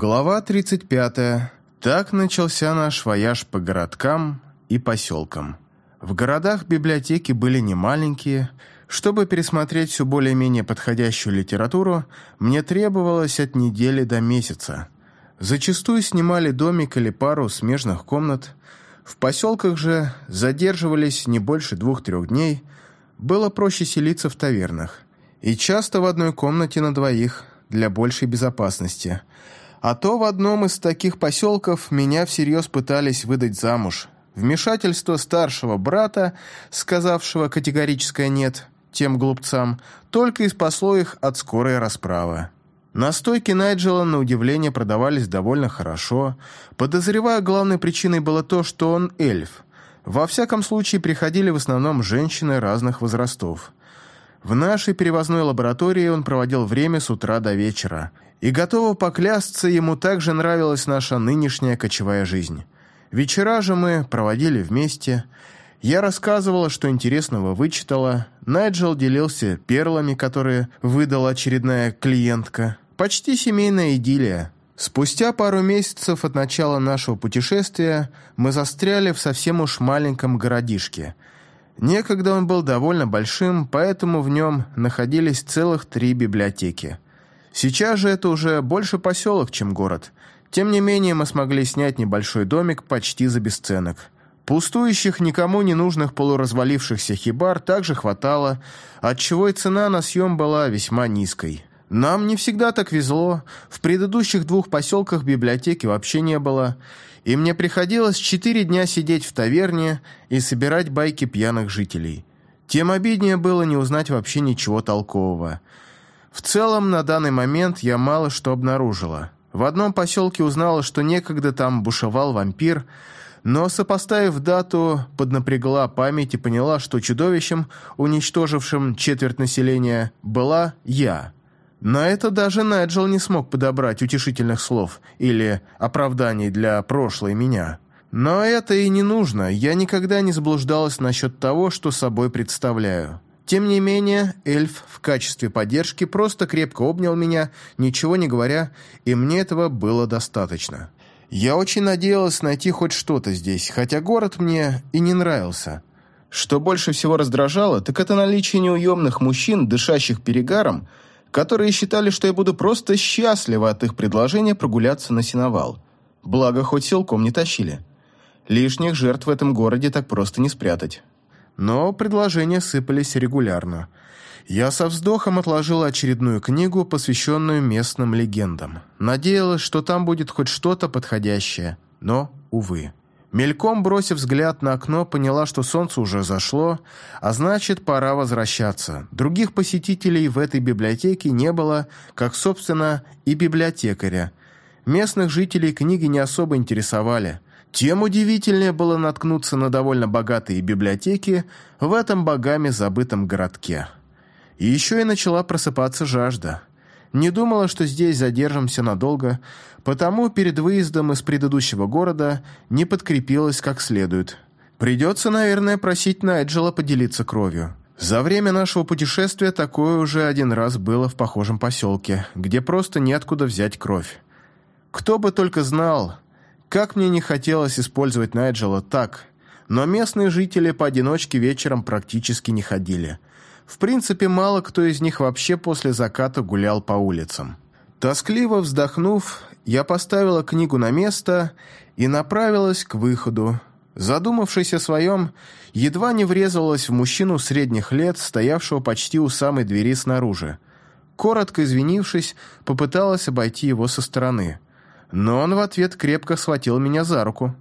Глава 35. Так начался наш вояж по городкам и поселкам. В городах библиотеки были немаленькие. Чтобы пересмотреть всю более-менее подходящую литературу, мне требовалось от недели до месяца. Зачастую снимали домик или пару смежных комнат. В поселках же задерживались не больше двух-трех дней. Было проще селиться в тавернах. И часто в одной комнате на двоих для большей безопасности – а то в одном из таких поселков меня всерьез пытались выдать замуж. Вмешательство старшего брата, сказавшего категорическое «нет» тем глупцам, только и спасло их от скорой расправы. Настойки Найджела, на удивление, продавались довольно хорошо. Подозревая, главной причиной было то, что он эльф. Во всяком случае, приходили в основном женщины разных возрастов. В нашей перевозной лаборатории он проводил время с утра до вечера – и готова поклясться, ему также нравилась наша нынешняя кочевая жизнь. Вечера же мы проводили вместе. Я рассказывала, что интересного вычитала. Найджел делился перлами, которые выдала очередная клиентка. Почти семейная идиллия. Спустя пару месяцев от начала нашего путешествия мы застряли в совсем уж маленьком городишке. Некогда он был довольно большим, поэтому в нем находились целых три библиотеки – Сейчас же это уже больше поселок, чем город. Тем не менее, мы смогли снять небольшой домик почти за бесценок. Пустующих, никому не нужных полуразвалившихся хибар также хватало, отчего и цена на съем была весьма низкой. Нам не всегда так везло. В предыдущих двух поселках библиотеки вообще не было, и мне приходилось четыре дня сидеть в таверне и собирать байки пьяных жителей. Тем обиднее было не узнать вообще ничего толкового – в целом, на данный момент я мало что обнаружила. В одном поселке узнала, что некогда там бушевал вампир, но, сопоставив дату, поднапрягла память и поняла, что чудовищем, уничтожившим четверть населения, была я. На это даже Найджел не смог подобрать утешительных слов или оправданий для прошлой меня. Но это и не нужно, я никогда не заблуждалась насчет того, что собой представляю. Тем не менее, эльф в качестве поддержки просто крепко обнял меня, ничего не говоря, и мне этого было достаточно. Я очень надеялась найти хоть что-то здесь, хотя город мне и не нравился. Что больше всего раздражало, так это наличие неуемных мужчин, дышащих перегаром, которые считали, что я буду просто счастлива от их предложения прогуляться на сеновал. Благо, хоть силком не тащили. Лишних жертв в этом городе так просто не спрятать но предложения сыпались регулярно. Я со вздохом отложил очередную книгу, посвященную местным легендам. Надеялась, что там будет хоть что-то подходящее, но, увы. Мельком бросив взгляд на окно, поняла, что солнце уже зашло, а значит, пора возвращаться. Других посетителей в этой библиотеке не было, как, собственно, и библиотекаря. Местных жителей книги не особо интересовали – тем удивительнее было наткнуться на довольно богатые библиотеки в этом богами забытом городке. И еще и начала просыпаться жажда. Не думала, что здесь задержимся надолго, потому перед выездом из предыдущего города не подкрепилась как следует. Придется, наверное, просить Найджела поделиться кровью. За время нашего путешествия такое уже один раз было в похожем поселке, где просто неоткуда взять кровь. Кто бы только знал, как мне не хотелось использовать Найджела так, но местные жители поодиночке вечером практически не ходили. В принципе, мало кто из них вообще после заката гулял по улицам. Тоскливо вздохнув, я поставила книгу на место и направилась к выходу. Задумавшись о своем, едва не врезалась в мужчину средних лет, стоявшего почти у самой двери снаружи. Коротко извинившись, попыталась обойти его со стороны – но он в ответ крепко схватил меня за руку.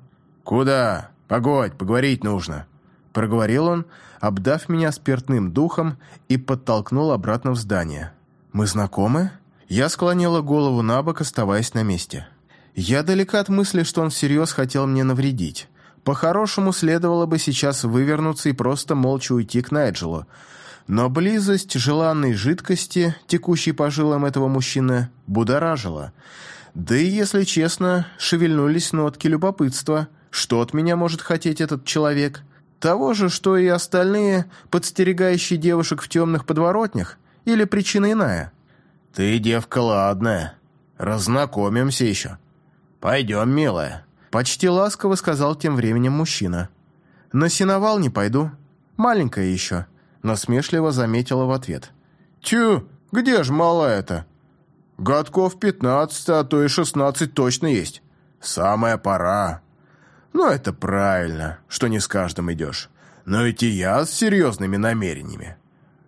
«Куда? Погодь, поговорить нужно», — проговорил он, обдав меня спиртным духом и подтолкнул обратно в здание. «Мы знакомы?» Я склонила голову на бок, оставаясь на месте. Я далека от мысли, что он всерьез хотел мне навредить. По-хорошему, следовало бы сейчас вывернуться и просто молча уйти к Найджелу. Но близость желанной жидкости, текущей по жилам этого мужчины, будоражила — да и, если честно, шевельнулись нотки любопытства. Что от меня может хотеть этот человек? Того же, что и остальные, подстерегающие девушек в темных подворотнях? Или причина иная? «Ты девка ладная», — Разнакомимся еще. Пойдем, милая. Почти ласково сказал тем временем мужчина. На сеновал не пойду. Маленькая еще. Насмешливо заметила в ответ. Тю, где ж малая-то? Годков пятнадцать, а то и шестнадцать точно есть. Самая пора. Ну, это правильно, что не с каждым идешь. Но ведь и я с серьезными намерениями.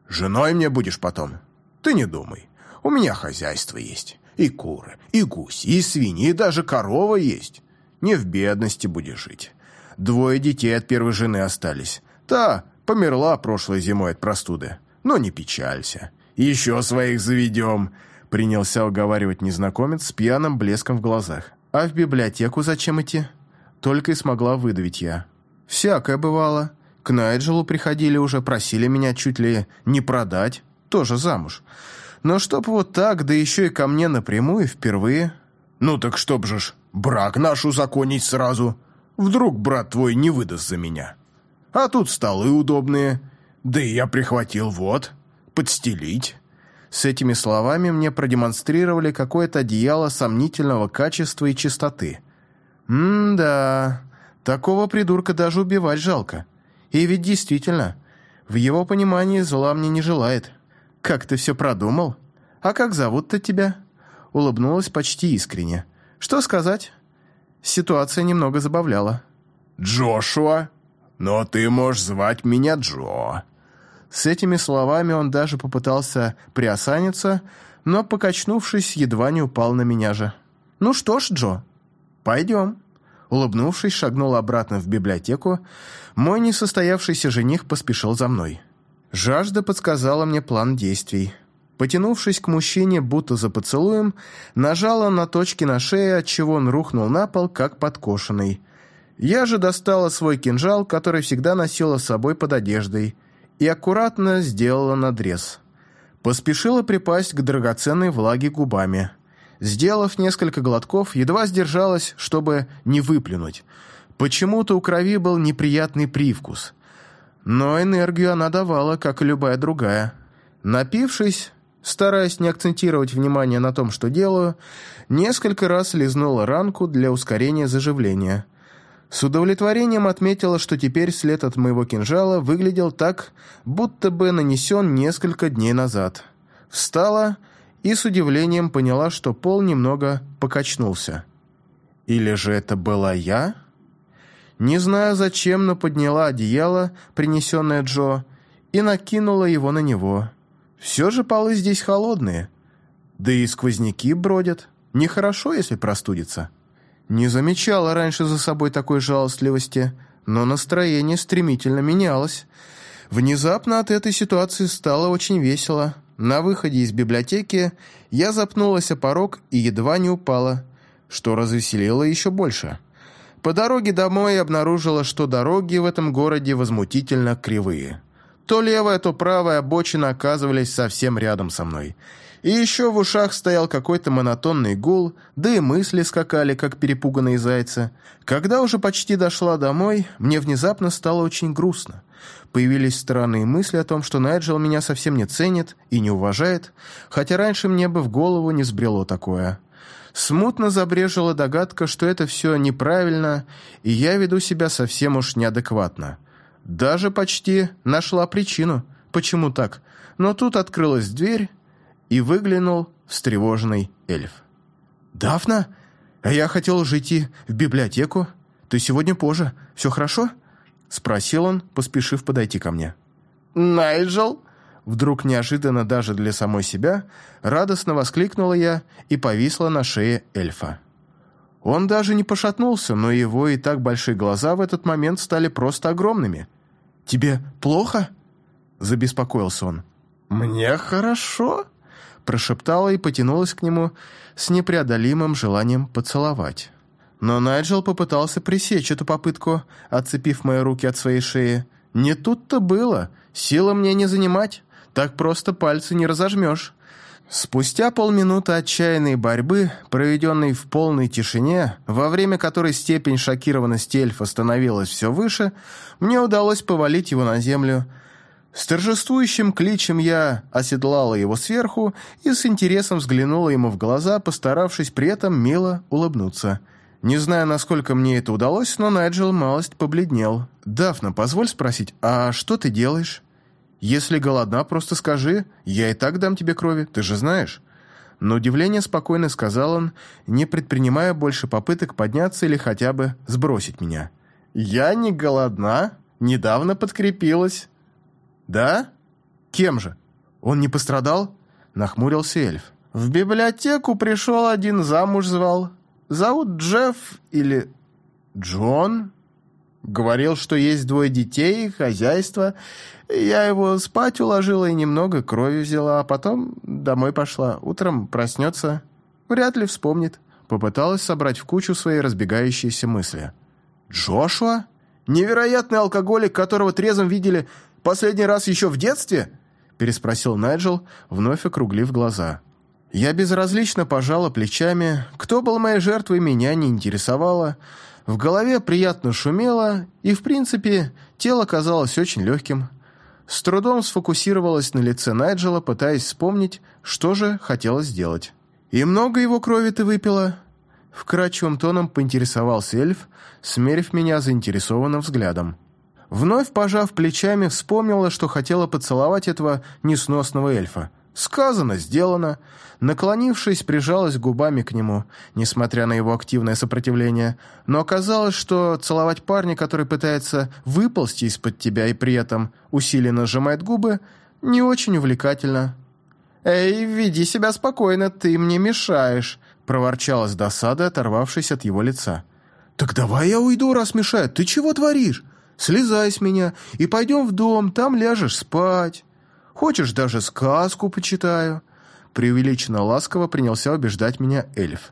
Женой мне будешь потом. Ты не думай. У меня хозяйство есть. И куры, и гуси, и свиньи, и даже корова есть. Не в бедности будешь жить. Двое детей от первой жены остались. Та померла прошлой зимой от простуды. Но не печалься. Еще своих заведем. Принялся уговаривать незнакомец с пьяным блеском в глазах. А в библиотеку зачем идти? Только и смогла выдавить я. Всякое бывало. К Найджелу приходили уже, просили меня чуть ли не продать. Тоже замуж. Но чтоб вот так, да еще и ко мне напрямую впервые. Ну так чтоб же ж, брак наш узаконить сразу. Вдруг брат твой не выдаст за меня. А тут столы удобные. Да и я прихватил вот, подстелить. С этими словами мне продемонстрировали какое-то одеяло сомнительного качества и чистоты. М-да, такого придурка даже убивать жалко. И ведь действительно, в его понимании зла мне не желает. Как ты все продумал? А как зовут-то тебя? Улыбнулась почти искренне. Что сказать? Ситуация немного забавляла. «Джошуа? Но ты можешь звать меня Джо». С этими словами он даже попытался приосаниться, но, покачнувшись, едва не упал на меня же. «Ну что ж, Джо, пойдем». Улыбнувшись, шагнул обратно в библиотеку. Мой несостоявшийся жених поспешил за мной. Жажда подсказала мне план действий. Потянувшись к мужчине, будто за поцелуем, нажала на точки на шее, отчего он рухнул на пол, как подкошенный. Я же достала свой кинжал, который всегда носила с собой под одеждой, и аккуратно сделала надрез. Поспешила припасть к драгоценной влаге губами. Сделав несколько глотков, едва сдержалась, чтобы не выплюнуть. Почему-то у крови был неприятный привкус. Но энергию она давала, как и любая другая. Напившись, стараясь не акцентировать внимание на том, что делаю, несколько раз лизнула ранку для ускорения заживления. С удовлетворением отметила, что теперь след от моего кинжала выглядел так, будто бы нанесен несколько дней назад. Встала и с удивлением поняла, что пол немного покачнулся. Или же это была я? Не знаю зачем, но подняла одеяло, принесенное Джо, и накинула его на него. Все же полы здесь холодные. Да и сквозняки бродят. Нехорошо, если простудится. Не замечала раньше за собой такой жалостливости, но настроение стремительно менялось. Внезапно от этой ситуации стало очень весело. На выходе из библиотеки я запнулась о порог и едва не упала, что развеселило еще больше. По дороге домой обнаружила, что дороги в этом городе возмутительно кривые. То левая, то правая обочина оказывались совсем рядом со мной – и еще в ушах стоял какой-то монотонный гул, да и мысли скакали, как перепуганные зайцы. Когда уже почти дошла домой, мне внезапно стало очень грустно. Появились странные мысли о том, что Найджел меня совсем не ценит и не уважает, хотя раньше мне бы в голову не сбрело такое. Смутно забрежила догадка, что это все неправильно, и я веду себя совсем уж неадекватно. Даже почти нашла причину, почему так. Но тут открылась дверь, и выглянул встревоженный эльф. «Дафна? А я хотел уже идти в библиотеку. Ты сегодня позже. Все хорошо?» Спросил он, поспешив подойти ко мне. «Найджел?» Вдруг неожиданно даже для самой себя радостно воскликнула я и повисла на шее эльфа. Он даже не пошатнулся, но его и так большие глаза в этот момент стали просто огромными. «Тебе плохо?» – забеспокоился он. «Мне хорошо», прошептала и потянулась к нему с непреодолимым желанием поцеловать. Но Найджел попытался пресечь эту попытку, отцепив мои руки от своей шеи. Не тут-то было. Сила мне не занимать. Так просто пальцы не разожмешь. Спустя полминуты отчаянной борьбы, проведенной в полной тишине, во время которой степень шокированности эльфа становилась все выше, мне удалось повалить его на землю. С торжествующим кличем я оседлала его сверху и с интересом взглянула ему в глаза, постаравшись при этом мило улыбнуться. Не знаю, насколько мне это удалось, но Найджел малость побледнел. «Дафна, позволь спросить, а что ты делаешь? Если голодна, просто скажи, я и так дам тебе крови, ты же знаешь». На удивление спокойно сказал он, не предпринимая больше попыток подняться или хотя бы сбросить меня. «Я не голодна, недавно подкрепилась». «Да? Кем же? Он не пострадал?» — нахмурился эльф. «В библиотеку пришел один, замуж звал. Зовут Джефф или Джон. Говорил, что есть двое детей, хозяйство. Я его спать уложила и немного крови взяла, а потом домой пошла. Утром проснется, вряд ли вспомнит». Попыталась собрать в кучу свои разбегающиеся мысли. «Джошуа? Невероятный алкоголик, которого трезвым видели Последний раз еще в детстве?» переспросил Найджел, вновь округлив глаза. Я безразлично пожала плечами. Кто был моей жертвой, меня не интересовало. В голове приятно шумело, и, в принципе, тело казалось очень легким. С трудом сфокусировалась на лице Найджела, пытаясь вспомнить, что же хотела сделать. «И много его крови ты выпила?» Вкрадчивым тоном поинтересовался эльф, смерив меня заинтересованным взглядом. Вновь пожав плечами, вспомнила, что хотела поцеловать этого несносного эльфа. Сказано, сделано. Наклонившись, прижалась губами к нему, несмотря на его активное сопротивление. Но оказалось, что целовать парня, который пытается выползти из-под тебя и при этом усиленно сжимает губы, не очень увлекательно. «Эй, веди себя спокойно, ты мне мешаешь», — проворчала с досадой, оторвавшись от его лица. «Так давай я уйду, раз мешает. Ты чего творишь?» Слезай с меня и пойдем в дом, там ляжешь спать. Хочешь, даже сказку почитаю». Преувеличенно ласково принялся убеждать меня эльф.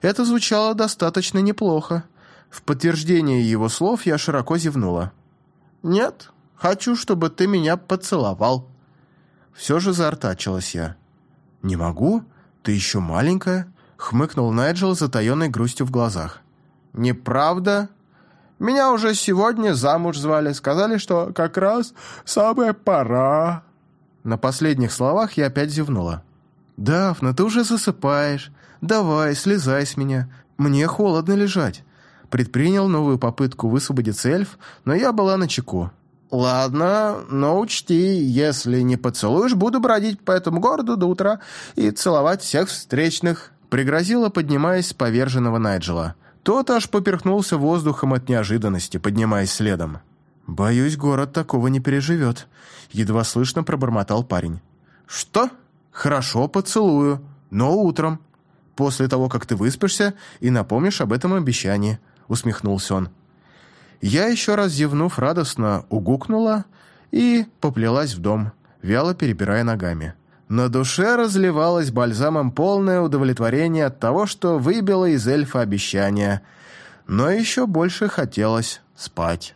Это звучало достаточно неплохо. В подтверждение его слов я широко зевнула. «Нет, хочу, чтобы ты меня поцеловал». Все же заортачилась я. «Не могу? Ты еще маленькая?» — хмыкнул Найджел, затаенной грустью в глазах. «Неправда?» Меня уже сегодня замуж звали, сказали, что как раз самая пора». На последних словах я опять зевнула. «Дафна, ты уже засыпаешь. Давай, слезай с меня. Мне холодно лежать». Предпринял новую попытку высвободиться эльф, но я была на чеку. «Ладно, но учти, если не поцелуешь, буду бродить по этому городу до утра и целовать всех встречных», пригрозила, поднимаясь с поверженного Найджела. Тот аж поперхнулся воздухом от неожиданности, поднимаясь следом. «Боюсь, город такого не переживет», — едва слышно пробормотал парень. «Что? Хорошо, поцелую, но утром, после того, как ты выспишься и напомнишь об этом обещании», — усмехнулся он. Я, еще раз зевнув, радостно угукнула и поплелась в дом, вяло перебирая ногами. На душе разливалось бальзамом полное удовлетворение от того, что выбило из эльфа обещание, но еще больше хотелось спать.